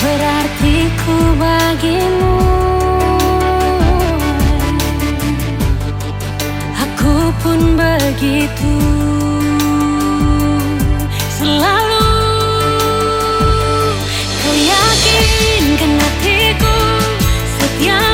Berarti ku bagimu. Aku pun begitu. Selalu Kau yakinkan hatiku Setiap